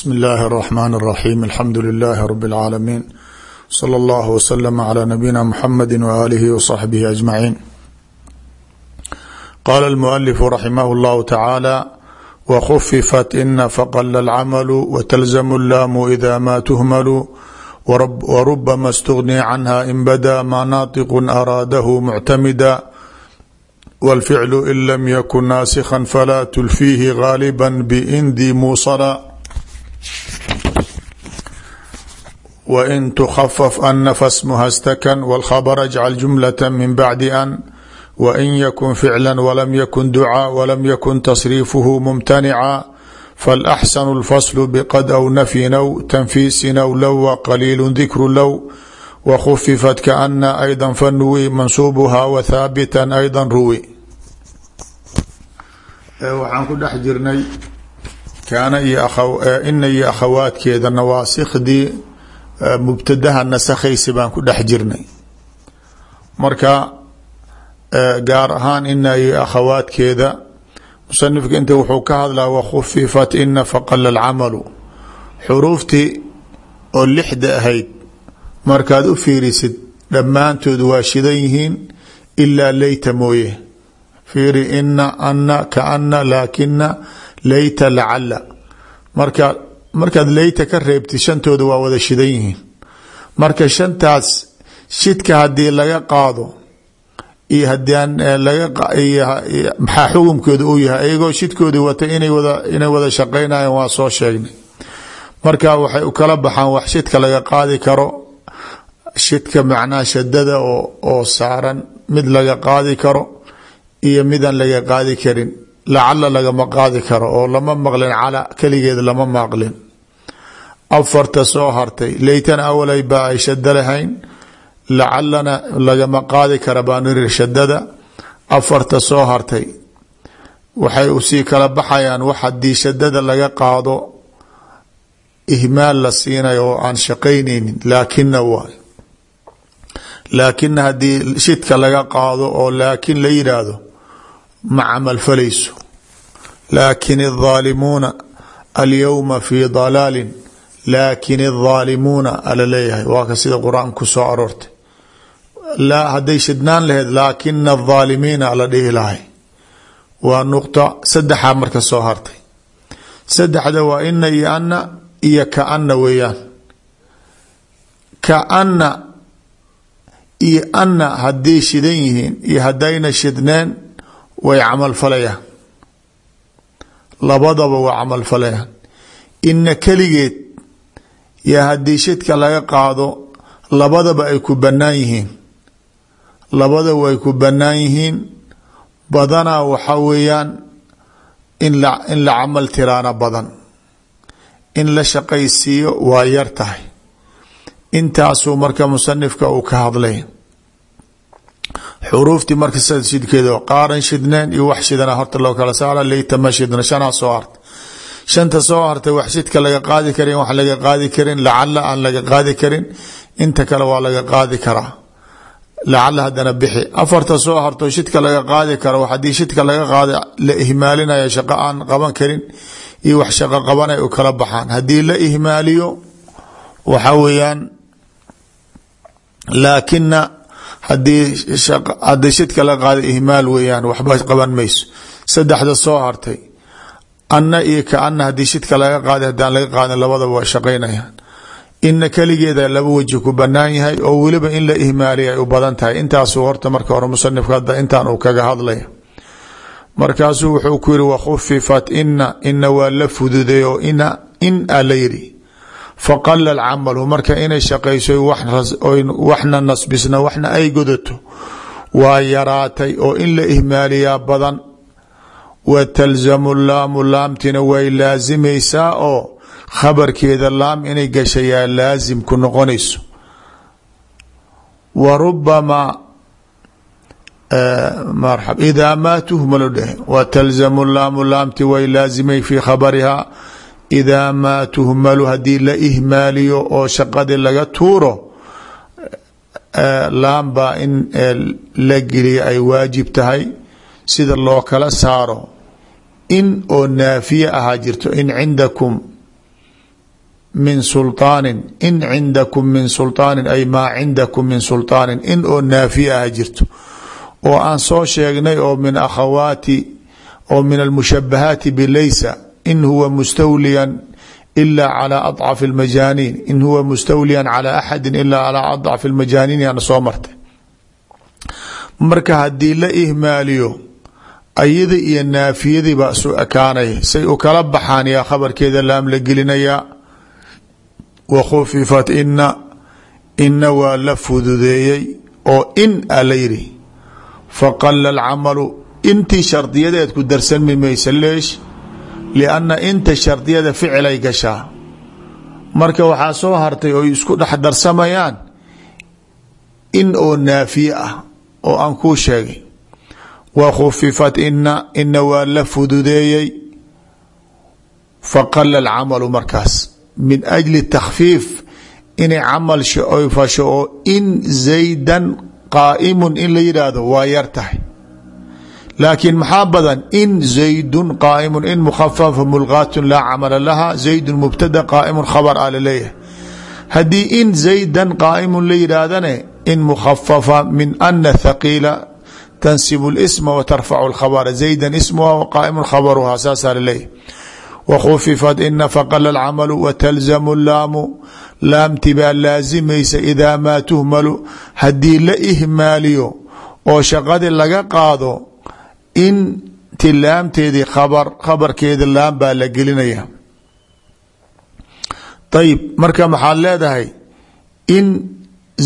bsmi اllahi الرحmn الرaxيm alxamdu لilaahi rb اlcaalamiin slى اllah wslm عlى nabiyina mxamedi walihi wصaxbihi aجmaciin qala اlmualifu raximah اllahu tacaala wkhufifat ina faqla اlcamalu wtlzmu اllaamu ida ma tuhmalu wrubama اstugni canha in bada ma naطiqu araadahu muctamida wاlficlu in lam yakun naasikha falaa tulfiihi gaaliba bindi muusala win tukafaf ana fasmuha stakan wاlkhabr ajcal jumlata min bacdi an wain yakun ficla walam yakun ducaa walam yakun tasriifuhu mumtanica falaxsanu اlfaslu bqad aw nafyin aw tanfiisin aw low waqaliilu dikru low wakhufifat kaana ayda fanuwi mansuubuha wahaabitan ayda ruwi waxaan ku dhex jirnay kaana iyo ina iyo akhawaadkeeda nawaasikhdii mubtadaha nasakhaysa baan ku dhex jirnay. Marka gaar ahaan ina iyo akhawaadkeeda musanifka inta wuxuu ka hadlaa wakhufifat ina faqala alcamalu. Xuruuftii oo lixda ahayd markaad u fiirisid dhammaantood waa shidan yihiin ilaa leyta mooye. Fiiri ina ana kaana laakina leyta lacala marka markaad leyta ka reebtid shantooda waa wada shidan yihiin. Marka shantaas shidka haddii laga qaado iyo hadaan maxaa xukumkooda uu yahay iyagoo shidkoodii wata inay wada shaqeynayaan waa soo sheegnay. Marka waxay u kala baxaan wax shidka laga qaadi karo shidka macnaha shadada oo saaran mid laga qaadi karo iyo midaan laga qaadi karin lacala lagama qaadi karo oo lama maqlin cala keligeed lama maqlin. Afarta soo hartay leytana awalay ba ay shado lahayn lacalana lagama qaadi kara baan afarta soo hartay waxay u sii kala baxayaan wax haddii shadada laga qaado ihmaal la siinayo oo aan shaqaynaynin laakina waay laakina haddii shidka laga qaado oo laakin la yidhaahdo ma camal falayso laakin الظaalimuuna alyowma fi dalaalin laakin الظaalimuuna ala leeyahay waa ka sida qur-aan ku soo aroortay hadday shidnaan laheyd laakina الظaalimiina la dhihi lahay waa nuqta saddexaa marka soo hartay saddexda waa ina iyo ana iyo kaana weeyaan kaana iyo ana hadday shidan yihiin iyo haddayna shidneen way camal falayaan. Labadaba waa camal falayaan. Ina keligeed yaa haddii shidka laga qaado labadaba ay ku bannaan yihiin. Labadaba ay ku bannaan yihiin. Badanaa waxa weeyaan in la in la camal tiraana badan. In la shaqaysiiyo waa yar tahay. Intaasuu marka musanifka uu ka hadlay xuruuftii marka sida shidkeeda qaaran shidneen iyo wax shidana horta loo kala saara leyta ma shidna soo hartay shanta soo hartay wax shidka laga qaadi karin wax laga qaadi karin lacala aan laga qaadi karin inta kale waa laga qaadi karaa. Lacala haddana bixi. Afarta soo harto shidka laga qaadi karo haddii shidka laga qaada la ihmaalinaya shaqo aan qaban karin iyo wax shaqo qabanay u kala baxaan. Haddii la ihmaaliyo waxa weeyaan laakina haddii shidka laga qaada ihmaal weeyaan waxba qaban mayso. Saddexda soo hartay. Ana iyo kaana haddii shidka laga qaada haddaan laga qaadin labadaba waa shaqaynayaan. Ina keligeeda laba weji ku banaan yahay oo weliba in la ihmaaliya ay u badan tahay. Intaasuu horta marka hore musanifka hadda intaan uu kaga hadlaya markaasuu wuxuu ku yihi wakhufifat ina ina waa la fududay oo ina in a la faqala alcamalu marka inay shaqayso waxna nasbisna waxna ay godato waa yaraatay oo in la ihmaaliyaa badan. Wa talzamu laamu laamtina way laasimaysaa oo khabarkeeda laam inay gashayaa laasim ku noqonayso. Wa rubamaa idaa maa tuhmalu dheh wa talzamu laamu laamti way laasimay fii khabarihaa idaa maa tuhmalu haddii la ihmaaliyo oo shaqadii laga tuuro laam baa in la geliya ay waajib tahay sida loo kala saaro in oo naafiye ahaa jirto in cindakum min sulطaanin in cindakum min sulطaanin ay maa cindakum min sulطaanin in oo naafiya ah jirto oo aan soo sheegnay oo min akhawaati oo min almushabahaati bilaysa in huwa mustawliyan ila calى aضcaf اlmajaaniin in huwa mustawliyan calى axadi ila calى aضcaf اlmajaaniin yaana soo martay marka haddii la ihmaaliyo ayada iyo naafiyadii baa isu ekaanaya say u kala baxaan yaa khabarkeeda laam la gelinayaa wa khufifat ina ina waa la fududeeyey oo in a la yidhi faqala alcamalu intii shardiyadeed ku darsanmi maysa leesh lianna inta shardiyada ficilay gashaa marka waxaa soo hartay oy isku dhex darsamayaan in oo naafiye ah oo aan kuu sheegay wa khufifat ina ina waa la fududeeyey faqala alcamalu markaas min ajli takhfiif inay camal fasho oo in zaydan qaa'imun in la yidhaahdo waa yar laakiin maxaa badan? In zaydun qaa'imun in mukhafafa mulqaatun laa camala laha. Zaydun mubtada qaa'imun khabar a la leeyahay. Haddii in zaydan qaa'imun la yidhaahdane in mukhafafa min ana thaqiila tansibu اlisma wa tarfacu اlkhabra zaydan ismuha qaa'imun khabaruha saasaa la leeyahay. Wkhufifat ina faqala alcamalu watalzamu laamu laamti baa laasimaysa idaa maa tuhmalu haddii la ihmaaliyo oo shaqadii laga qaado in ti laamteedii khabar khabarkeeda laam baa la gelinaya. Ayib marka maxaad leedahay in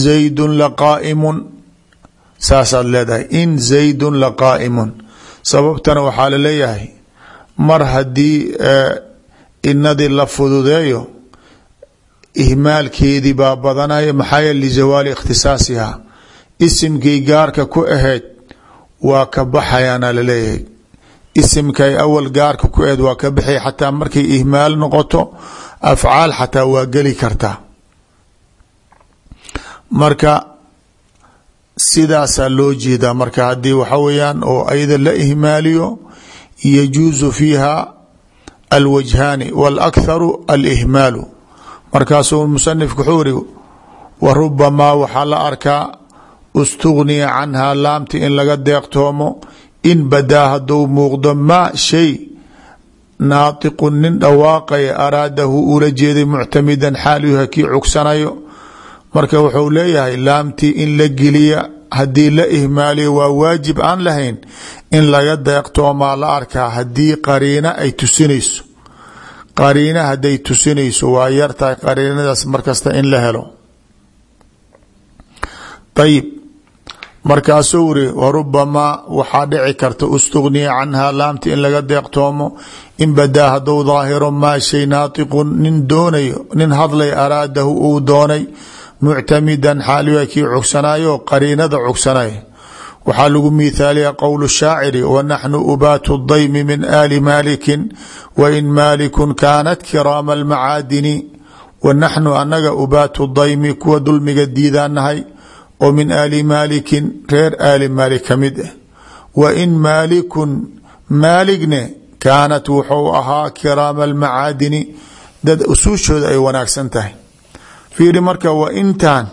zaydun laqaa'imun saasaad leedahay in zaydun laqaa'imun sababtana waxaa la leeyahay mar haddii inadii la fududeeyo ihmaalkeedii baa badanaya maxaa yeele lizawaali ikhtisaasiha isimkii gaarka ku ahayd waa ka baxayaana la leeyahay isimkay awal gaarka ku ahayd waa ka baxaya xataa markay ihmaal noqoto afcaal xataa waa geli kartaa marka sidaasaa loo jeedaa. Marka haddii waxa weeyaan oo ayada la ihmaaliyo yajuusu fiiha alwajhaani wاlakharu alihmaalu. Markaasuu musanifku wuxuu iri wa rubamaa waxaa la arkaa istugniya canha laamti in laga deeqtoomo in badaa hadduu muuqdo maa shay naatiqu nin dhawaaqaya araadahu ula jeeday muctamidan xaalyuha kii cugsanayo marka wuxuu leeyahay laamtii in la geliya haddii la ihmaaliyo waa waajib aan lahayn in laga deeqtoomaa la arkaa haddii qariina ay tusinayso qariina hadday tusinayso waa yartahay qariinadaas markasta in la helo ayib markaasuu iri warubamaa waxaa dhici karta istugniya canha laamti in laga deeqtoomo in badaa hadduu daahiro maa shay naatiqun nin doonayo nin hadlay araadahu uu doonay muctamidan xaaliya kii cugsanayo qariinada cugsanay waxaa lagu miithaaliya qowl shaaciri wanaxnu ubaatu daymi min aali maalikin wain maalikun kaanat kiraama almacaadini. Wanaxnu anaga ubaatu daymi kuwa dulmiga diidaanahay oo min aali maalikin reer aali maalik ka mid ah wain maalikun maaligne kaanat wuxuu ahaa kiraama almacaadini dad usuushooda ay wanaagsan tahay. Fiiri marka wa intan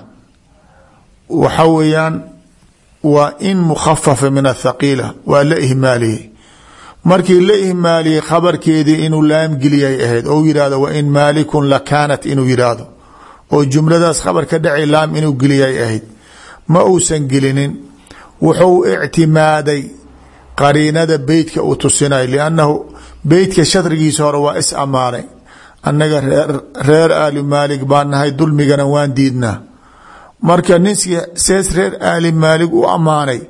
waxa weeyaan in la markii la ihmaaliyey khabarkeedii inuu laamgeliyay ahayd ou yihahdo wain maalikun lakaanat inuu yidhaahdo oo jumladaas khabar dhacay laam inuu geliyay ahayd ma uusan gelinin. Wuxuu ictimaaday qariinada beytka uu tusinay liannahu beytka shadrigiisa hore waa is ammaanay. Annaga reer aali maalig baan nahay dulmigana waan diidnaa. Marka nin sees reer aali maalig u ammaanay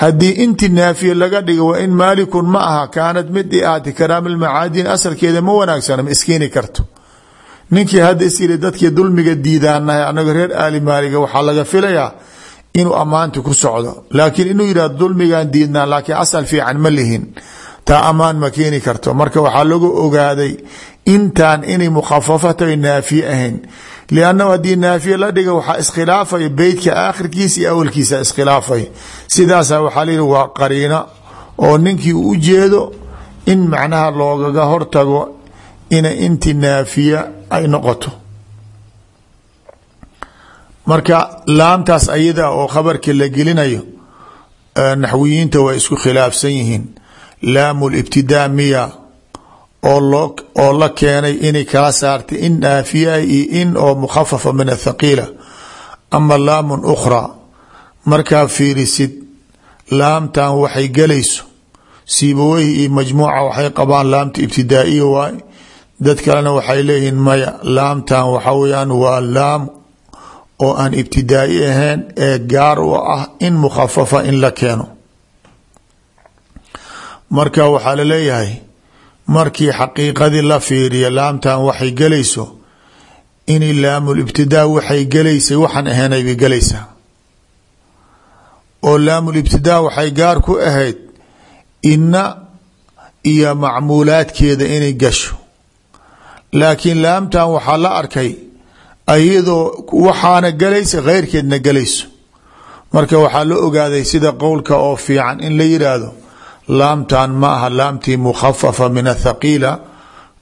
haddii inti naafiye laga dhiga wa in maalikun ma aha kaanad mid i ahati karaamilmacaadin asalkeeda ma wanaagsana ma iskiini karto. Ninkii hadda is yiri dadkii dulmiga diidaanahay anaga reer aali maaliga waxaa laga filayaa inuu ammaanta ku socdo. Laakiin inuu yidhahdo dulmigan diidnaa laakiin asal fiican ma lihin. Taa ammaan ma keeni karto. Marka waxaa lagu ogaaday intaan inay mukhafafatay naafiye ahayn. Liannahu haddii naafiye la dhiga waxaa iskhilaafaya beytka aakhirkiisa iyo awalkiisa iskhilaafay. Sidaasa waxaa layihi waa qariino oo ninkii u jeedo in macnaha loogaga hortago ina inti naafiya ay noqoto marka laamtaas ayada oo khabarka la gelinayo naxwiyiinta waa isku khilaafsan yihiin. Laamu libtidaa miya oo oo la keenay inay kala saartay in naafiya iyo in oo mukhafafa min athaqiila ama laamun ukhraa markaa fiirisid laamtan waxay gelayso. Siibaweyhi iyo majmuuca waxay qabaan laamta ibtidaaiya waay. Dad kalena waxay leeyihiin maya laamtan waxa weyaan waa laam oo aan ibtidaai ahayn ee gaar u ah in mukhafafa in la keeno. Marka waxaa la leeyahay markii xaqiiqadii la fiiriya laamtan waxay gelayso in laamul ibtidaa waxay gelaysay waxaan ahaynay bay gelaysaa. Oo laamul ibtidaa waxay gaar ku ahayd inna iyo macmuulaadkeeda inay gasho. Laakiin laamtan waxaa la arkay ayadoo waxaana galaysa keyrkeedna galayso. Marka waxaa la ogaaday sida qowlka oo fiican in la yiraahdo laamtan ma aha laamtii mukhafafa min athaqiila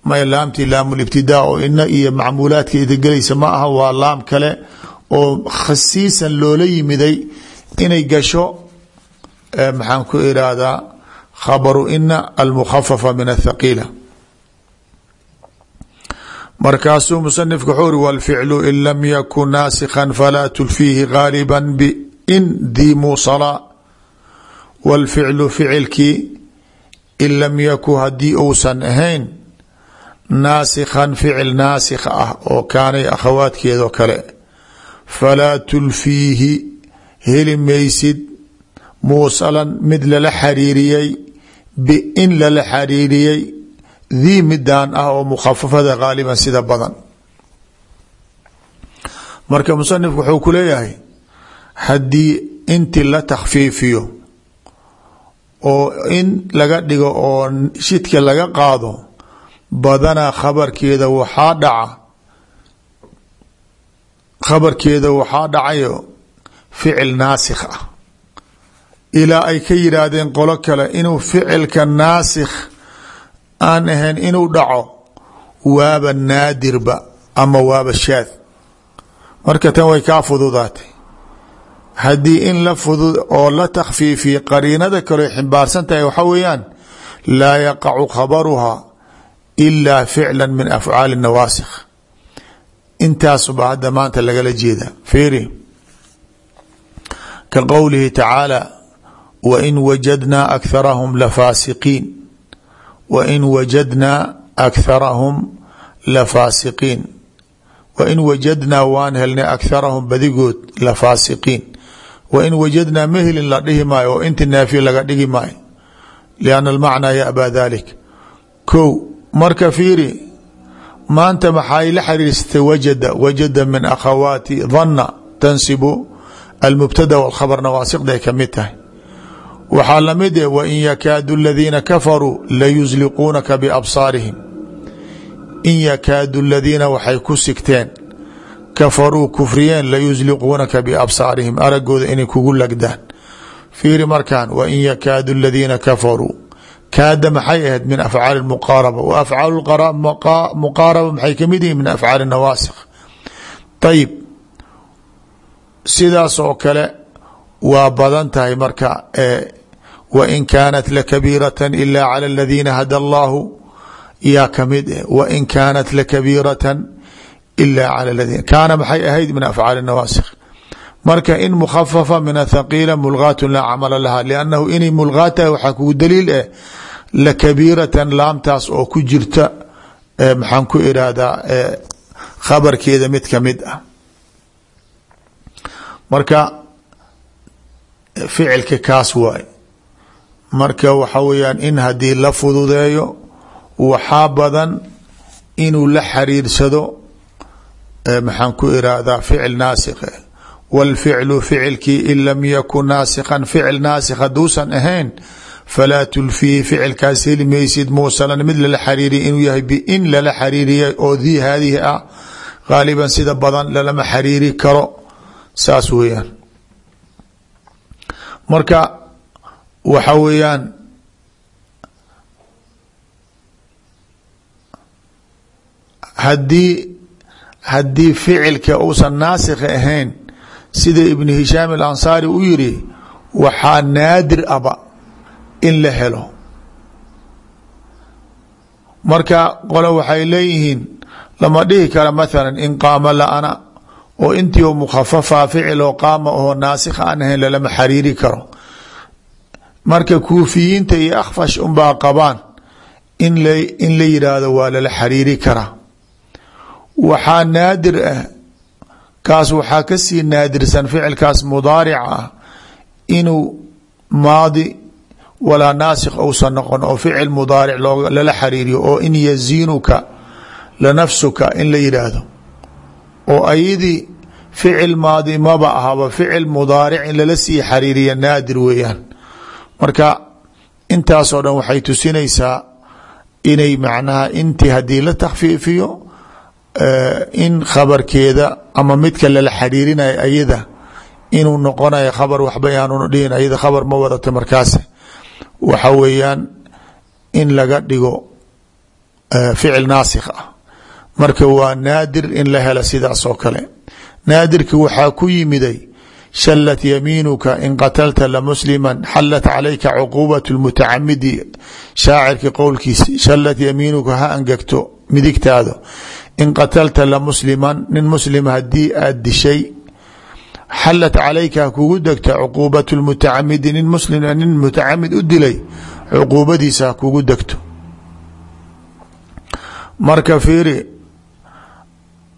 may laamtii laamulibtidaa oo ina iyo macmuulaadkeeda gelaysa ma aha waa laam kale oo khasiisan loola yimiday inay gasho maxaan ku irahdaa khabaru ina almukhafafa min athaqiila markaasuu musanifku wuxuu uri wاlficlu in lam yakun naasikha falaa tulfiihi gaaliba bin dii muusala wاlficlu ficilkii in lam yaku haddii uusan ahayn naasikhan ficil naasikh ah oo kaanay akhawaadkeedoo kale falaa tulfiihi heli maysid muusalan mid lala xariiriyey bin lala xariiriyey dii midaan ah oo mukhafafada gaaliban sida badan. Marka musanifku wuxuu ku leeyahay haddii inti la takhfiifiyo oo in laga dhigo oo shidka laga qaado badanaa khabarkeeda waxaa dhaca khabarkeeda waxaa dhacayo ficil naasikh ah. Ilaa ay ka yidhaahdeen qolo kale inuu ficilka naasikh aan ahayn inuu dhaco waaba naadirba ama waaba shaad. Marka tan way kaa fududaatay. Haddii in la fudud oo la takhfiifiya qariinada kaleo ximbaarsan tahay waxaa weeyaan laa yaqacu khabaruha ilaa ficla min afcaali nawaasikh intaasuba hadda maanta lagala jeeda fiiri. Ka qowlihi tacaala wain wajadnaa akharahum lafaasiqiin wain wajadnaa akharahum lafaasiqiin wain wajadnaa waan helnay akharahum badigood lafaasiqiin wain wajadnaa ma helin la dhihi maayo oo inta naafiya laga dhigi maayo lianna almacnaa yaabaa dalik kow marka fiiri maanta maxay la xiriirsatay wajada wajada min akhawaati dhanna tansibu almubtada walkhabar nawaasiqday ka mid tahay waxaa la mid eh wain yakaadu aladiina kafaruu layusliquunaka biabsaarihim. In yakaadu aladiina waxay ku sigteen kafaruu kufriyeen layusliquunaka biabsaarihim. Aragooda inay kugu lagdaan. Fiiri markan wain yakaadu aladiina kafaruu kaada maxay ahayd min afcaali muqaaraba wa afcaal muqaaraba maxay ka mid yihiin min afcaali nawaasikh sidaas oo kale waa badan tahay marka wain kaanat lakabiirata ila cala aladiina hada allahu yaa ka mid eh wain kaanat lakabiirata ila cala ladiina kaana maxay ahayd min afcaali nawaasikh marka in mukhafafa min athaqiila mulgaatu laa camala laha liannahu inay mulgaat tahay waxaa kugu daliil eh lakabiiratan laamtaas oo ku jirta maxaan ku irahdaa khabarkeeda mid ka mid ah marka ficilka kaas waay marka waxa weyaan in haddii la fududeeyo waxaa badan inuu la xariirsado maxaan ku irahdaa ficil naasikh wاlficlu ficilkii in lam yakun naasikhan ficil naasikh haduusan ahayn falaa tulfiihi ficilkaas heli maysid muusalan mid lala xariiriya inuu yahay bin lala xariiriya oo dii haadihi ah gaaliban sida badan lalama xariiri karo. Saas weeyaan. Marka waxa weeyaan haddii haddii ficilka uusan naasikha ahayn sida ibn hishaam alansaari u yiri waxaa naadir aba in la helo. Marka qole waxay leeyihiin lama dhihi kara mathala in qaama la-ana oo intii oo mukhafafa ficil oo qaama oo naasikha aan ahayn lalama xariiri karo marka kuufiyiinta iyo akhfash unbaa qabaan in la yidhaahdo waa lala xariiri karaa. Waxaa naadir ah kaas waxaa ka sii naadirsan ficilkaas mudaarica ah inuu maadi walaa naasikh ousan noqon oo ficil mudaaric lala xariiriyo oo in yaziinuka lanafsuka in la yidhaahdo oo ayadii ficil maadi maba ahaba ficil mudaaric in lala sii xariiriya naadir weeyaan marka intaasoo dhan waxay tusinaysaa inay macnaha intii haddii la takhfiifiyo in khabarkeeda ama midka lala xariirinayo ayada inuu noqonayo khabar waxba aanu dhihin ayada khabar ma wadato markaas waxa weeyaan in laga dhigo ficil naasikh ah. Marka waa naadir in la helo sidaas oo kale. Naadirki waxaa ku yimiday shalat yamiinuka in qatalta lamuslima xalat calayka cuquubat lmutacamidi. Shaacirki qowlkiisi shalat yamiinuka ha angegto midigtaado. In qatalta lamusliman nin muslima haddii aad dishay xalat calayka kugu degto cuquubat lmutacamidi. Nin muslim nin mutacamid u dilay cuquubadiisa ha kugu degto. Marka fiiri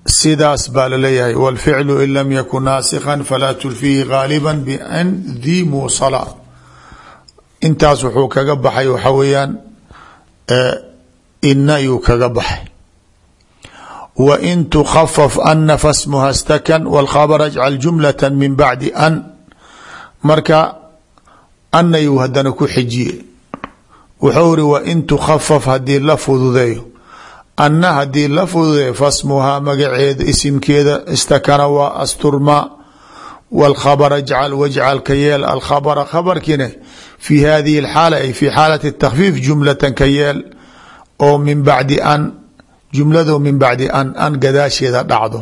sidaas baa la leeyahay wاlficlu in lam yakun naasikha falaa tulfiihi gaaliba ban di muusala. Intaas wuxuu kaga baxay waxa weeyaan ina yuu kaga baxay. Wa in tukhafaf ana fasmuha stakan wاlkhabr ajcal jumlata min bacdi an. Marka ana yuu hadana ku xijiye wuxuu iri wa anna haddii la fududeeyo fasmuhaa magaceeda isimkeeda istakana waa asturma wاlkhabr ajcal wajcal ka yeel alkhabra khabarkiina fi hadihi اxaala ay fi xaalati اtakfiif jumlatan ka yeel oo min bacdi an jumlado min bacdi an an gadaasheeda dhacdo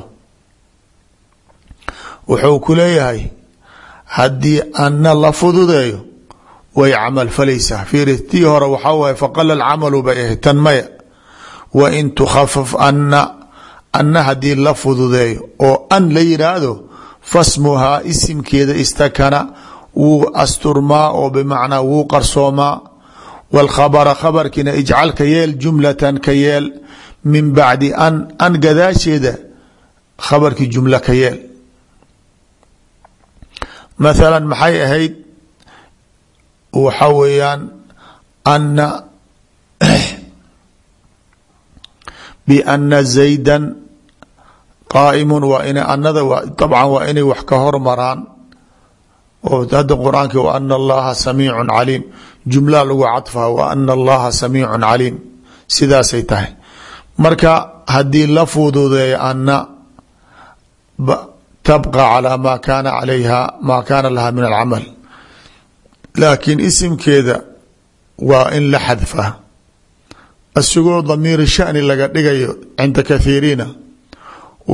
wuxuu ku leeyahay haddii anna la fududeeyo way camal falaysaa fiiri tii hore waxaa waay faqala camalu bay ahayd tan maya wa in tukhafaf anna anna haddii la fududeeyo oo an la yidhaahdo fasmuhaa isimkeeda istakana wuu asturmaa oo bimacnaa wuu qarsoomaa. Wاlkhabra khabarkiina ijcal ka yeel jumlatan ka yeel min bacdi an an gadaasheeda khabarkii jumlo ka yeel. Mathala maxay ahayd? Waxa weeyaan ana waa in anada abcan waa inay wax ka hormaraan oo hadda qur'aanki wa ana allaha samiicu caliim jumlaa lagu cadfaa wa ana allaha samiicu caliim sidaasay tahay marka haddii la fududeeyo ana tabqa calaa maa kaana calayha maa kaana laha min alcamal laakiin isimkeeda waa in la xadfaa isagoo damiiri shani laga dhigayo cinda kathiiriina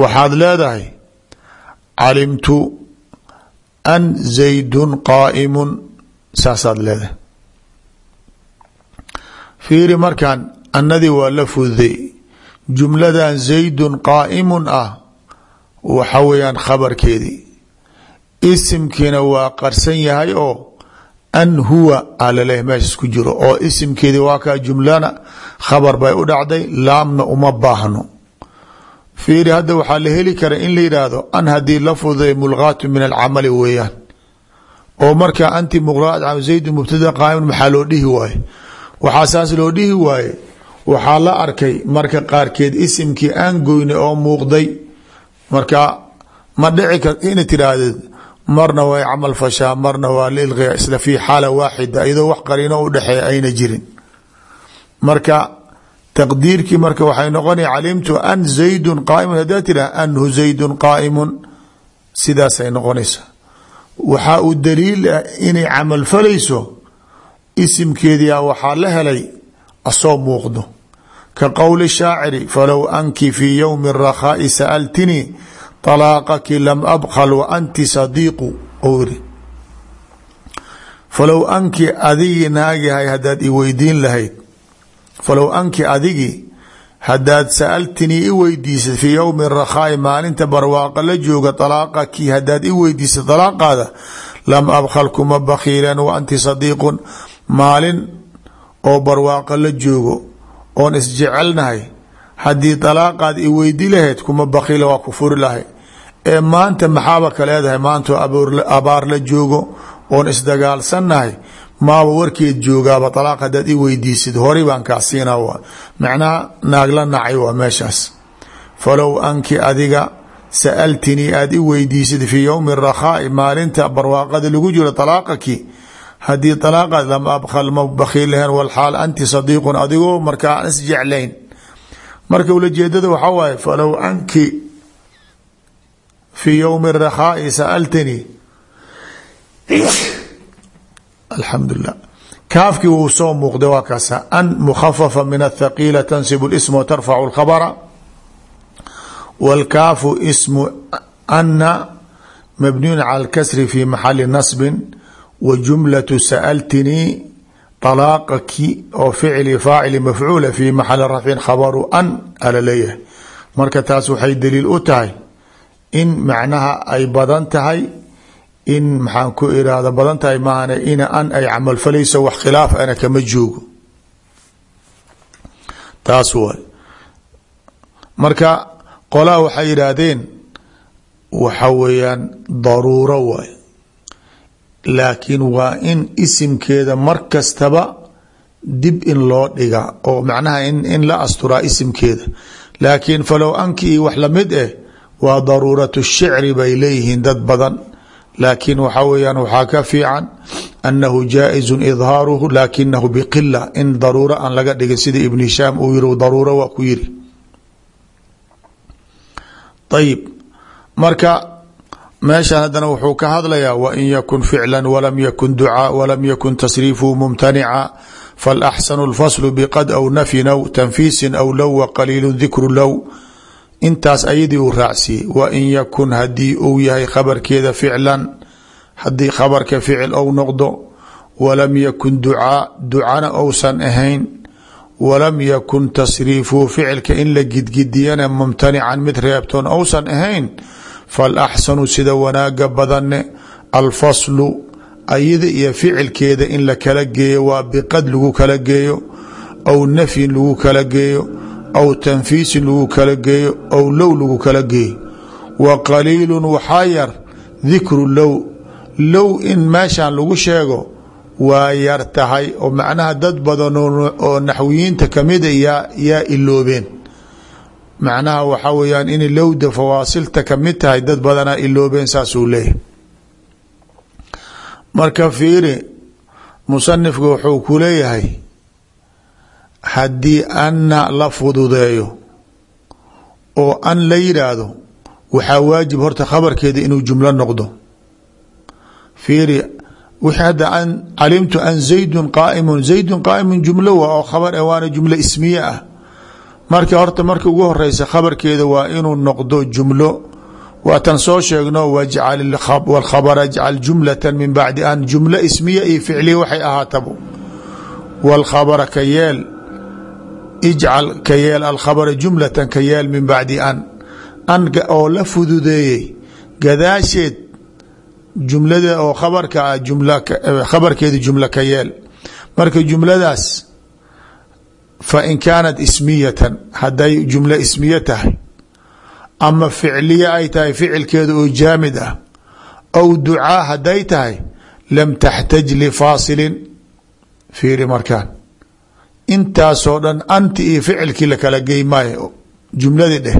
waxaad leedahay calimtu an zaydun qaa'imun. Saasaad leedahay. Fiiri markaan annadii waa la fududay jumladan zaydun qaa'imun ah waxa weeyaan khabarkeedii. Isimkiina waa qarsan yahay oo an huwa alaleeyahy meeshas ku jiro oo isimkeedii waa kaa jumlana khabar bay u dhacday laamna uma baahno. Fiiri hadda waxaa la heli kara in la yidhaahdo an haddii la fududay mulgaatu min alcamali weeyaan. Oo markaa anti muqraat zaydu mubtada qaaimun maxaa loo dhihi waaye? Waxaa saas loo dhihi waaye waxaa la arkay marka qaarkeed isimkii aan goyne oo muuqday. Marka ma dhici kar ina tiraahdeed marna way camal fashaa marna waa lilqia isla fi xaala waaxida iyadoo wax qariino u dhexeeya ayna jirin. Marka taqdiirkii marka waxay noqona calimtu an zaydun qaaimun. Hadaa tiraa anhu zaydun qaaimun. Sidaasay noqonaysaa waxaa uu daliil ah inay camal falayso isimkeedia waxaa la helay asoo muuqdo. Ka qowli shaaciri falow anki fii ywmi الrakhaai sa'altinii طalaaqaki lam abkl wa anti sadiiqu ou iri falow anki adigii naagihay haddaad i weydiin lahayd falow anki adigii haddaad sa'altinii i weydiisad fii ywmi rakhaai maalinta barwaaqa la jooga طalaaqaki haddaad i weydiisad طalaaqaada lam abkl kuma bakiilan wa anti sadiiqun maalin oo barwaaqa la joogo oon isjecelnahay haddii طalaaqaad i weydi lahayd kuma bakiila waa ku furi lahay ee maanta maxaaba ka leedahay? Maantoo abaar la joogo oon isdagaalsannahay maaba warkeed joogaaba alaaq hadaad i weydiisid. Horay baan kaa siina waa. Macnaha naag la nacay waa meeshaas. Falow anki adiga sa'altinii aad i weydiisid fii yowmi rakhaai maalinta barwaaqada lagu jiro alaaqakii haddii alaaqaad lam abkhal ma bakhiil lahayn walxaal anti sadiiqun adigoo markaa aan isjeclayn marka ulajeedada waxaa waaye falow anki fii ywmi الrakhaai sa'altanii alxamdulilah kaafkii wuu soo muuqda waa kaasa an mukhafafa min athaqiila tansib اlism wa tarfacu اlkhabra wاlkaafu ismu ana mabniyun cala اlkasri fi maxali nasbin wa jumlatu sa'altinii طalaaqaki oo ficli faacili mafcuula fi maxali rafcin khabaru an ala leeyahay marka taas waxay daliil u tahay in macnaha ay badan tahay in maxaan ku irahda badan tahay maahane in an ay camalfalayso wax khilaaf ana kama joogo. Taas waay. Marka qolaa waxay yidhaahdeen waxa weeyaan daruuro waay. Laakiin waa in isimkeeda mar kastaba dib in loo dhiga oo macnaha in la asturaa isimkeeda. Laakiin falow anki iyo wax la mid eh waa daruuratu shicri bay leeyihiin dad badan. Laakiin waxaa weyaan waxaa ka fiican annahu jaa'izu idhaaruhu laakinahu biqila in daruuro aan laga dhigin. Sida ibn hishaam uu yiri daruuro waa ku yiri. Ayib marka meeshan haddana wuxuu ka hadlayaa wain yakun ficla walam yakun ducaa walam yakun tasriifuhu mumtanica falaxsanu lfaslu biqad aw nafyin aw tanfiisin aw low waqaliilu dikru low intaas ayadii uu raacsiiyey wain yakun haddii uu yahay khabarkeeda ficlan haddii khabarka ficil ou noqdo walam yakun ducaa ducana ousan ahayn walam yakun tasriifuhu ficilka in la gidgidiyana mumtanican mid reebtoon ousan ahayn falaxsanu sida wanaaga badane alfaslu ayada iyo ficilkeeda in la kala geeyo waa biqad lagu kala geeyo aw nafyin lagu kala geeyo aw tanfiisin lagu kala geeyo aw low lagu kala geeyo. wa qaliilu waxaa yar dikru low low in meeshan lagu sheego waa yar tahay oo macnaha dad badan oo naxwiyiinta kamida yaa iloobeen macnaha waxaa weyaan inay lowda fawaasilta ka mid tahay dad badanaa iloobeen saasuu leeyahy marka fiiri musanifka wuxuu ku leeyahay haddii anna la fududeeyo oo an la yidhaahdo waxaa waajib horta khabarkeeda inuu jumlo noqdo. Fiiri wixii hadda an calimtu an zaydun qaaimun zaydun qaaimun jumlo waa oo khabar e waana jumlo ismiye ah. Marka horta marka ugu horeysa khabarkeeda waa inuu noqdo jumlo. Waatan soo sheegno wlkhabr ajcal jumlata min bacdi an jumlo ismiya iyo ficliya waxay ahaatabo wlkhabra ka yeel ijcal ka yeel alkhabra jumlatan ka yeel min bacdi an. An oo la fududeeyey gadaasheed jumlada oo khabarka ah khabarkeeda jumlo ka yeel. Marka jumladaas fain kaanat ismiyatan hadday jumlo ismiye tahay ama ficliye ay tahay ficilkeeda oo jaamid ah aw ducaa hadday tahay lam taxtaj lifaasilin fiiri markaan intaasoo dhan anti iyo ficilkii lakala gey maayo jumladii dheh.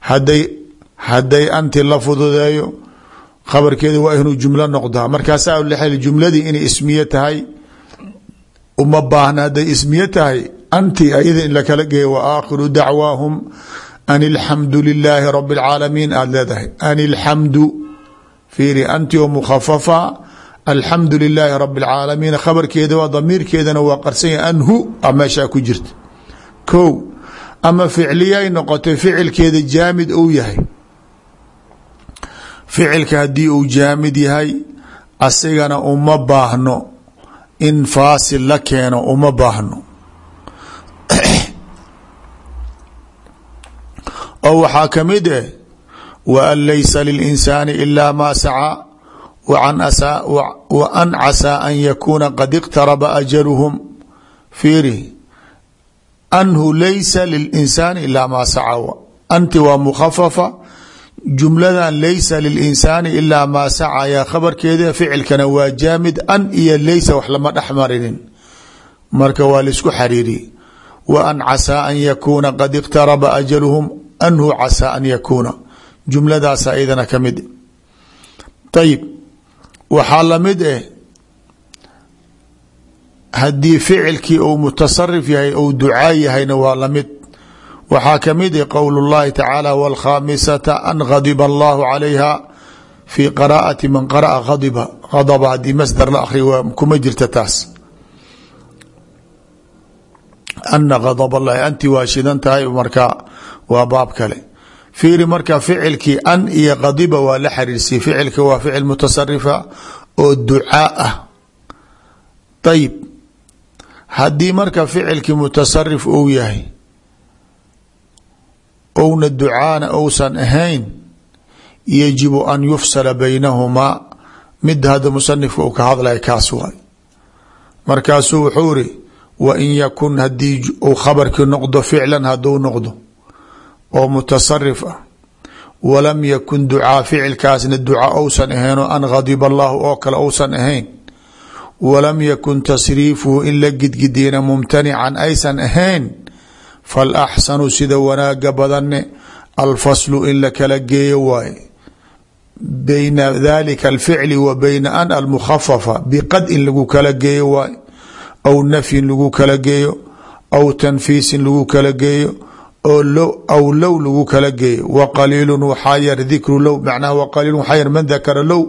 Haday hadday anti la fududeeyo khabarkeeda waa inuu jumlo noqdaa. Markaasaa l jumladii inay ismiye tahay uma baahna hadday ismiye tahay anti ayada in lakala geeyo wa aakhiru dacwaahum an ilxamdu lilaahi rabi اlcaalamiin aada leedahay. An ilxamdu fiiri anti alxamdu lilaahi rabi اlcaalamiin khabarkeeda waa damiirkeedana waa qarsanya anhu a meeshaa ku jirta. Ko ama ficliyay noqotay ficilkeeda jaamid uu yahay. Ficilka haddii uu jaamid yahay asigana uma baahno. In faasil la keeno uma baahno. Oo waxaa ka mid eh wa an laysa lilinsaani ilaa maa sacaa wa an casaa an yakuuna qad iqtaraba ajaluhum fiiri anhu laysa lilinsaani ilaa maa sacaa anti waa mukhafafa jumladan laysa lilinsaani ilaa maa sacaya khabarkeeda ficilkana waa jaamid an iyo laysa wax lama dhexmarinin marka waa la isku xariiriye wa an casaa an yakuuna qad iqtaraba ajaluhum anhu casaa an yakuuna jumladaasa iyadana ka mid ayib waxaa la mid eh haddii ficilkii uu mutasarif yahay ou ducaa yahayna waa la mid waxaa ka mid i qowl اllahi tacaala wاlkhamisata an gadiba allahu calayha fi qaraa'ati man qara'a adiba adba haddii masdar la akriyo kuma jirta taas. Ana gadb allahi anti waa shidan tahay marka waa baab kale fiiri marka ficilkii an iyo qadiba waa la xariirsiyey ficilka waa ficil mutasarifa oo ducaa ah. Ayib haddii marka ficilkii mutasarif uu yahay ouna ducaana ousan ahayn yajibu an yufsala baynahumaa. Mid hadda musanifka uu ka hadlaya kaas waay. Markaasuu wuxuu iri wa in yakun haddii uu khabarkii noqdo ficlan hadduu noqdo oo mutasarif ah. Walam yakun ducaa ficilkaasna duca ousan ahaynoo an gadiba allahu oo kale ousan ahayn. Walam yakun tasriifuhu in la gidgidiyana mumtanican aysan ahayn falaxsanu sida wanaaga badane alfaslu in la kala geeyo waaye. Bayna dalika alficli wa bayna an almukhafafa biqad in lagu kala geeyo waaye. Aw nafyin lagu kala geeyo aw tanfiisin lagu kala geeyo aw low lagu kala geeyo wa qaliilu waxaa yar dikru low macnaha wa qaliilu waxaa yar man dakara low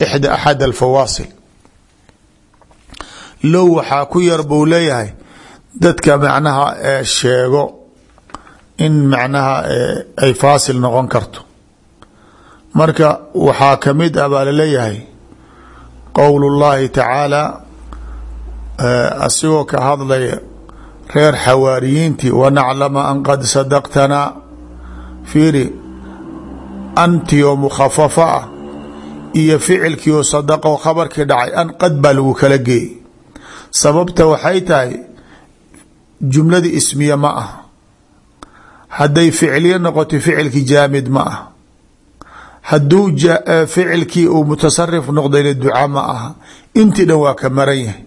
ixda axad alfawaasil. Low waxaa ku yar buu leeyahay dadka macnaha sheego in macnaha ay faasil noqon karto. Marka waxaa ka mid ah baa la leeyahay qowl اllahi tacaala asigoo ka hadlaya reer xawaariyiintii wanaclama an qad sadaqtanaa fiiri anti oo mukhafafa ah iyo ficilkii oo sadaqo khabarkii dhacay an qad baa lagu kala geeyey. Sababta waxay tahay jumlada ismiya ma ah. Hadday ficliya noqoto ficilkii jaamid ma ah. Hadduu ficilkii uu mutasarif noqdayna duca ma aha. Intii dhan waa ka maran yahay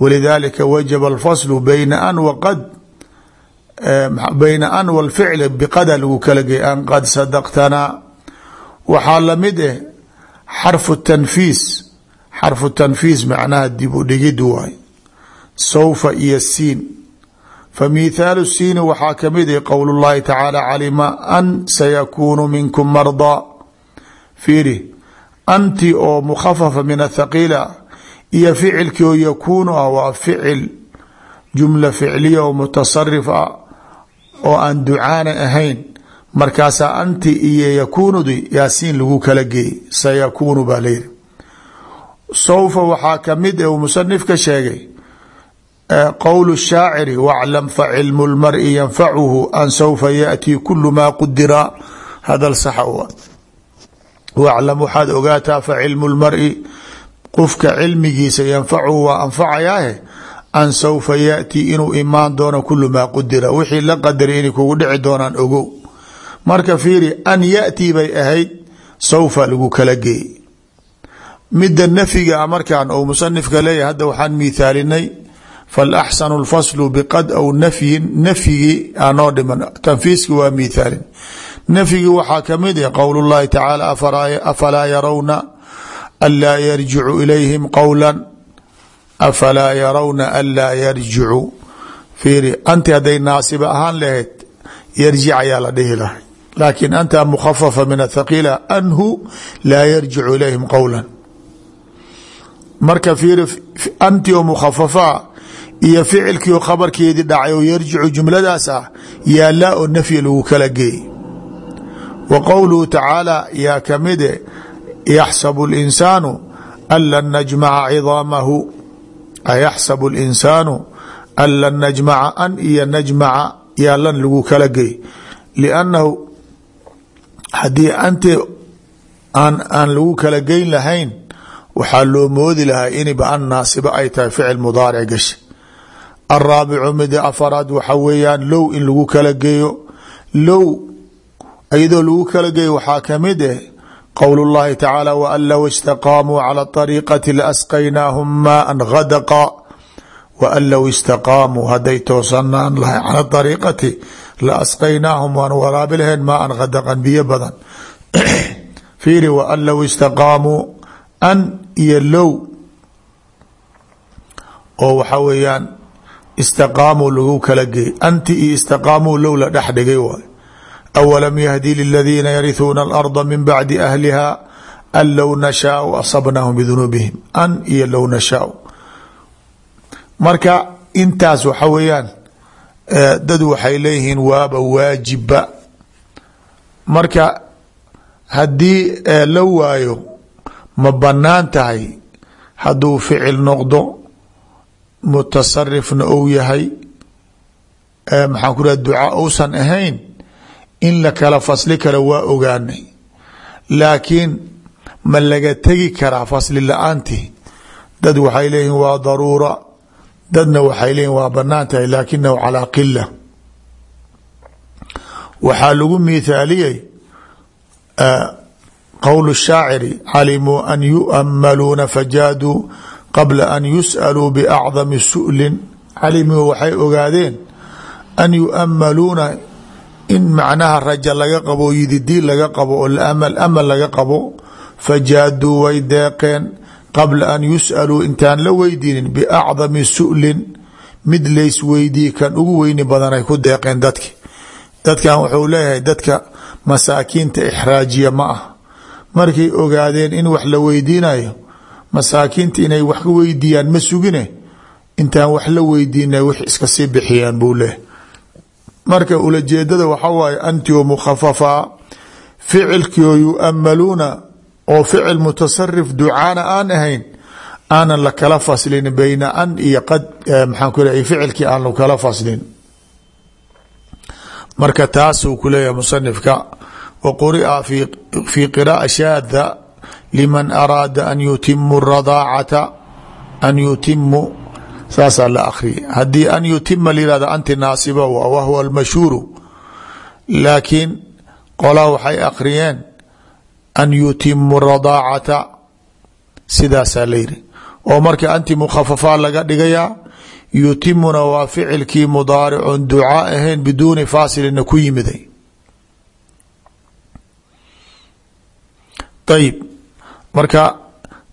walidaalika wajaba alfaslu bayna an waqad bayna an walficli biqada lagu kala geey an qad sadaqtanaa waxaa la mid eh xarfu tanfiis xarfu tanfiis macnaha dib u dhigid waay sawfa iyo siin famithaalu siini waxaa ka mid ah qowl اllahi tacaala calima an sayakuunu minkum mardaa fiiri anti oo mukhafafa min athaqiila iyo ficilkii oo yakuunu ah waa ficil jumla ficliya oo mutasarif ah oo aan ducaana ahayn. Markaasaa anti iyo yakuunudi yaasiin lagu kala geeyay sayakuunu baa layidhi sawfa waxaa ka mid ah, u musanifka sheegay qowl shaaciri waclam facilmu lmari yanfacuhu an sawfa yaأtii kulu maa qudira hadal saxa u ah. waclam waxaad ogaataa facilmu lmari qofka cilmigiisa yanfachu waa anfacayaahe an sawfa yaati inuu imaan doono kulu maa qudira wixii la qadaray inay kugu dhici doonaan ogow. Marka fiiri an yaati bay ahayd sawfa lagu kala geeyey. Mida nafyiga markaan ou musanifka leeyahy hadda waxaan miithaalinay falaxsanu lfaslu biqad aw nafyin nafyigii aanoo dhiman tanfiiski waa miithaalin. Nafyigii waxaa ka mid ah eh, qowl llahi tacaala afalaa yarawna anlaa yarjicu ilayhim qowla afalaa yarawna anlaa yarjicu fiiri anti hadday naasiba ahaan lahayd yarjic ayaa la dhihi lahay laakiin anta mukhafafa min athaqiila anhu laa yarjicu ilayhim qowla marka fiiri anti oo mukhafafaa iyo ficilkii oo khabarkeedii dhacay oo yarjicu jumladaas ah yaa laa oo nafyi lagu kala geey wa qowluhu tacaala yaa kamide yaxsabu اlinsaanu an lan najmaca cidaamahu ayaxsabu اlinsaanu an lan najmaca an iyo najmaca yaa lan lagu kala geey liannahu haddii anti aan aan lagu kala geyn lahayn waxaa loo moodi lahaa iniba an naasiba ay tahay ficil mudaaric gasha alraabicu mida afaraad waxa weeyaan low in lagu kala geeyo low qowl اllahi tacaala waan low istaqaamuu calى طariiqati laasqaynaahum maaan hadaqa waan low istaqaamuu hadday toosanaan lahay cala طariiqati la asqaynaahum waan waraabi lahayn maaan hadaqan biyo badan fiiri waan low istaqaamuu an iyo low oo waxa weeyaan istaqaamuu lagu kala geey anti iyo istaqaamuu low la dhex dhigay waay awalam yahdi liladiina yarihuuna alarda min bacdi ahliha an low nashaau asabnaahum bidunuubihim an iyo low nashaau marka intaas waxa weeyaan dad waxay leeyihiin waaba waajibba marka haddii la waayo ma bannaan tahay hadduu ficil noqdo mutasarifna ou yahay maxaan ku raha ducaa uusan ahayn in la kala fasli kara waa ogaanay. Laakiin ma laga tegi karaa fasli la'aantii dad waxay leeyihiin waa daruura. Dadna waxay leeyihiin waa bannaan tahay laakinahu calaa qila waxaa lagu miithaaliyey eh, qowl shaaciri calimuu an yu'ammaluuna fajaaduu qabla an yus'aluu biacdami su'lin. Calimuu waxay ogaadeen an yu'ammaluuna in macnaha raja laga qabo yididiil laga qabo oo amal amal laga qabo fajaaduu way deeqeen qabla an yus'aluu intaan la weydiinin biacdami su'lin mid lays weydii kan ugu weyni badanay ku deeqeen dadki. Dadkan wuxuu leeyahay dadka masaakiinta ixraajiya ma ah. Markay ogaadeen in wax la weydiinayo masaakiinta inay wax ka weydiiyaan ma sugine. Intaan wax la weydiina wix iska sii bixiyaan buu leeyahy marka ulajeedada waxa waaye anti oo mukhafafaa ficilkio yu'amaluuna oo ficil mutasarif ducaana aan ahayn aanan la kala faslin bayna an iyo qad maxaan ku leeyahy ficilkii aan lakala faslin. Marka taasuu ku leeyahay musanifka wa quria fi qira'a shaada liman araada an yutimu radaacata an yutimu saasaa la akhriyay haddii an yutima layihahdo anti naasiba wahwa almashhuuru laakiin qolaa waxay akhriyeen an yutimu radaacata sidaasaa la yidhi oo marka anti mukhafafaa laga dhigayaa yutimuna waa ficilkii mudaaricun ducaa ahayn biduuni faasilina ku yimiday ayib marka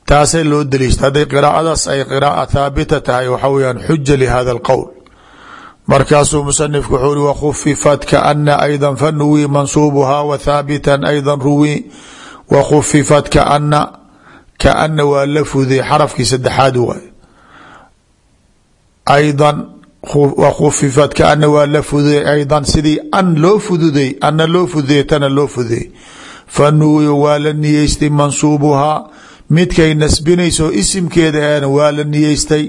taasay loo daliishta hadday qiraa'adaas ay qiraa'a thaabita tahay waxa weyaan xuja lihada alqowl markaasuu musanifku wuxuu uri wakhufifat kaana ayda fanuwi mansuubuhaa wa thaabitan ayda ruwi. Wakhufifat kaana kaana waa la fududay xarafkii saddexaad waay aydan wakhufifat kaana waa la fududay aydan sidii an loo fududay ana loo fududay tana loo fududay fanuwi waa la niyeystay mansuubuhaa midkay nasbinayso isimkeeda eena waa la niyeystay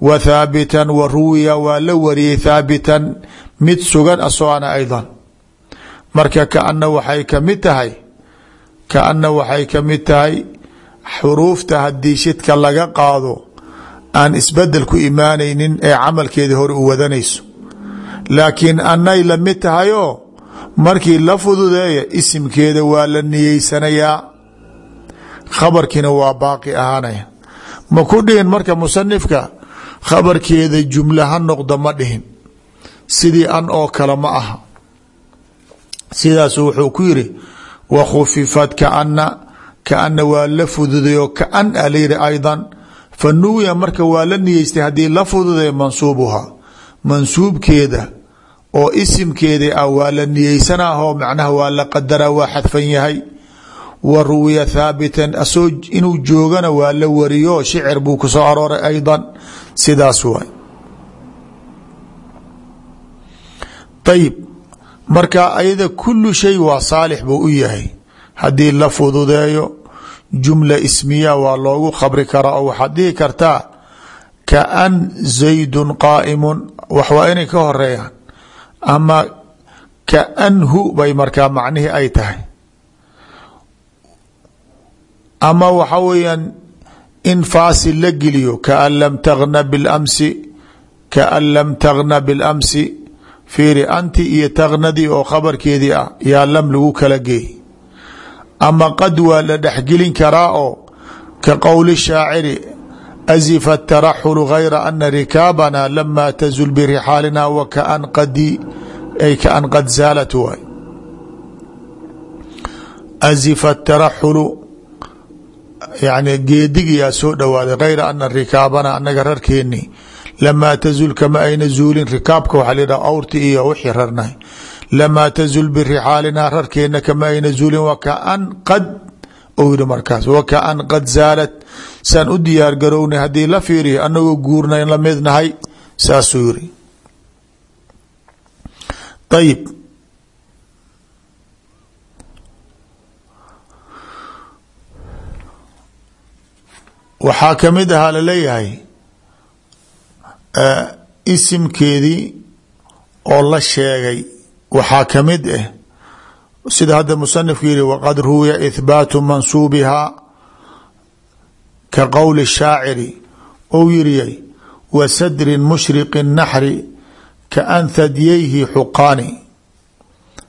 wa thaabitan wa ruwiya waa la wariyey thaabitan mid sugan asoana aydan. Marka kaana waxay ka mid tahay kaana waxay ka mid tahay xuruufta haddii shidka laga qaado aan isbeddel ku imaanaynin ee camalkeedii hore u wadanayso. Laakiin anay la mid tahay oo markii la fududeeya isimkeeda waa la niyeysanayaa khabarkiina waa baaqi ahaanaya ma ku dhihin marka musanifka khabarkeeda jumla ha noqdo ma dhihin. Sidii an oo kale ma aha. Sidaasu wuxuu ku yiri wakhufifat kaana kaana waa la fududayo kaan a layidhi aydan. Fa nuwiya marka waa la niyeystay haddii la fududay mansuubuha mansuubkeeda oo isimkeeda ah waa la niyeysanahoo macnaha waa la qadaraa waa xadfan yahay wa ruwiya haabitan asoo inuu joogana waa la wariyo shicir buu ku soo arooray aydan. Sidaas waay. Ayib marka ayada kulu shay waa saalix buu u yahay. Haddii la fududeeyo jumla ismiya waa loogu khabri karaa oo waxaad dhihi kartaa kaan zaydun qaaimun wax waa inay ka horeeyaan ama kaanhu bay markaa macnihii ay tahay ama waxa weeyaan in faasil la geliyo kaan lam tagna bilamsi kaan lam tagna bilamsi fiiri anti iyo tagnadii oo khabarkeedii ah yaa lam lagu kala geey. Ama qad waa la dhexgelin karaa oo ka qowli shaaciri azifa taraxulu gayra ana rikaabana lama tazul birixaalina wa kaan qadi ay kaan qad zaalat waay. Azifa yani geedigiyaa soo dhowaaday gayra ana rikaabana anaga rarkeeni lamaa tazul kama ayna zuulin rikaabka waxaa la yidhaha awrti iyo wixii rarnahay lamaa tazul birixaalina rarkeena kama ayna zuulin wakaan qad ou yihi markaas wakaan qad zaalat saan u diyaar garownay haddii la fiiriyo anagoo guurnayn la midnahay saasuu yiri waxaa ka mid ahaa la leeyahay isimkeedii oo la sheegay waxaa ka mid ah sida hadda musanifku yihi waqad ruwiya ithbaatu mansuubihaa ka qowli shaaciri. Ou yiriyay wa sadrin mushriqi naxri ka anhadyayhi xuqaani.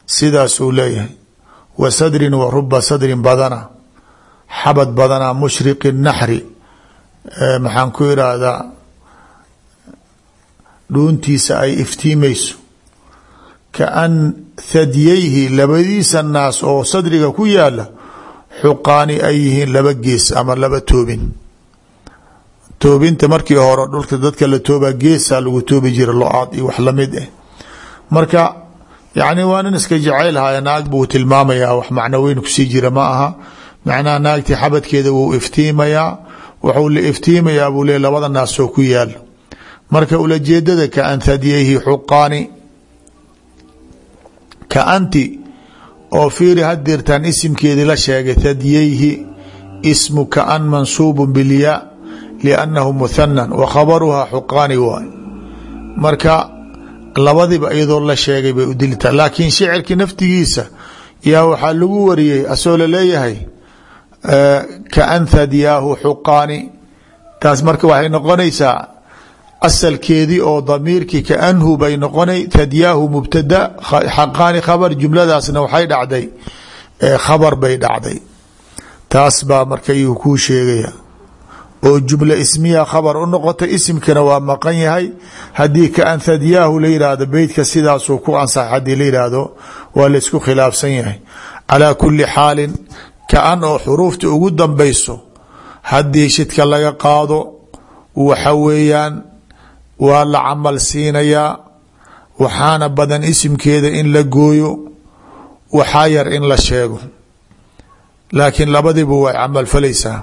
Sidaasuu leeyahay wa sadrin wa ruba sadrin badana xabad badana mushriqi naxri maxaan ku irahdaa dhuuntiisa ay iftiimayso. Kaan thadyayhi labadiisa naas oo sadriga ku yaalla xuqaani ay yihiin laba gees ama laba toobin. Toobinta markii hore dhulka dadka la toobaa geesaa lagu toobi jira lo'aad iyo wax la mid ah marka yani waa nin iska jacaylhaya naag buu tilmaamayaa wax macno weyn ku sii jira ma aha. Macnaha naagtii xabadkeeda wuu iftiimayaa wuxuu la iftiimayaa buu le labada naasoo ku yaalo marka ulajeedada kaan thadyayhi xuqaani. Ka anti oo fiiri hadirtaan isimkeedii la sheegay thadyayhi ismu kaan mansuubu bilyaa liannahu muthanan wa khabaruhaa xuqaani waay. Marka labadiba iyadoo la sheegay bay u diltaa laakiin shicirkii naftigiisa yaa waxaa lagu wariyey asoo la leeyahay kaan thadyaahu xuqaani. Taas marka waxay noqonaysaa asalkeedii oo damiirkii kaanhu bay noqonay thadyaahu mubtada xaqaani khabar jumladaasna waxay dhacday khabar bay dhacday. Taas baa marka yuu kuu sheegaya. Oo jumla ismiya khabar u noqota isimkana waa maqan yahay. Haddii kaan thadyaahu la yidhaahdo beytka sidaasuu ku ansax haddii la yidhaahdo waa laysku khilaafsan yahay. Calaa kuli xaalin kaan oo xuruufta ugu dambayso haddii shidka laga qaado waxa weeyaan waa la camal siinayaa waxaana badan isimkeeda in la gooyo waxaa yar in la sheego. Laakiin labadiiba way camal falaysaa.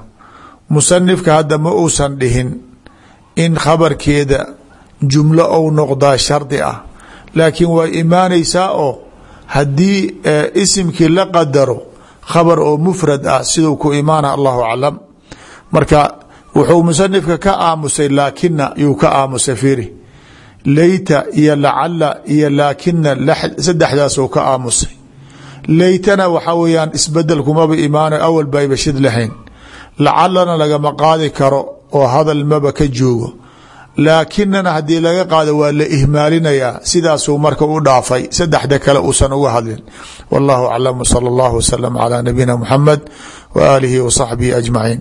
Musanifka hadda ma uusan dhihin in khabarkeeda jumlo ou noqdaa shardi ah. Laakiin way imaanaysaa oo haddii isimkii la qadaro khabar oo mufrad ah siduu ku imaana allahu aclam. Marka wuxuu musanifka ka aamusay laakina yuu ka aamusay fiiri. Leyta iyo lacala iyo laakina saddexdaasuu ka aamusay. Leytana waxa weyaan isbeddel kumaba imaano awal bayba shid lahayn. Lacalana lagama qaadi karo oo hadal maba ka joogo laakinana haddii laga qaado waa la ihmaalinayaa sidaasuu marka u dhaafay. Saddexda kale uusan uga hadlin. Wallahu aclam sala allahu wasalam calaa nabiyina muxamed wa aalihi wa saxbihi ajmaciin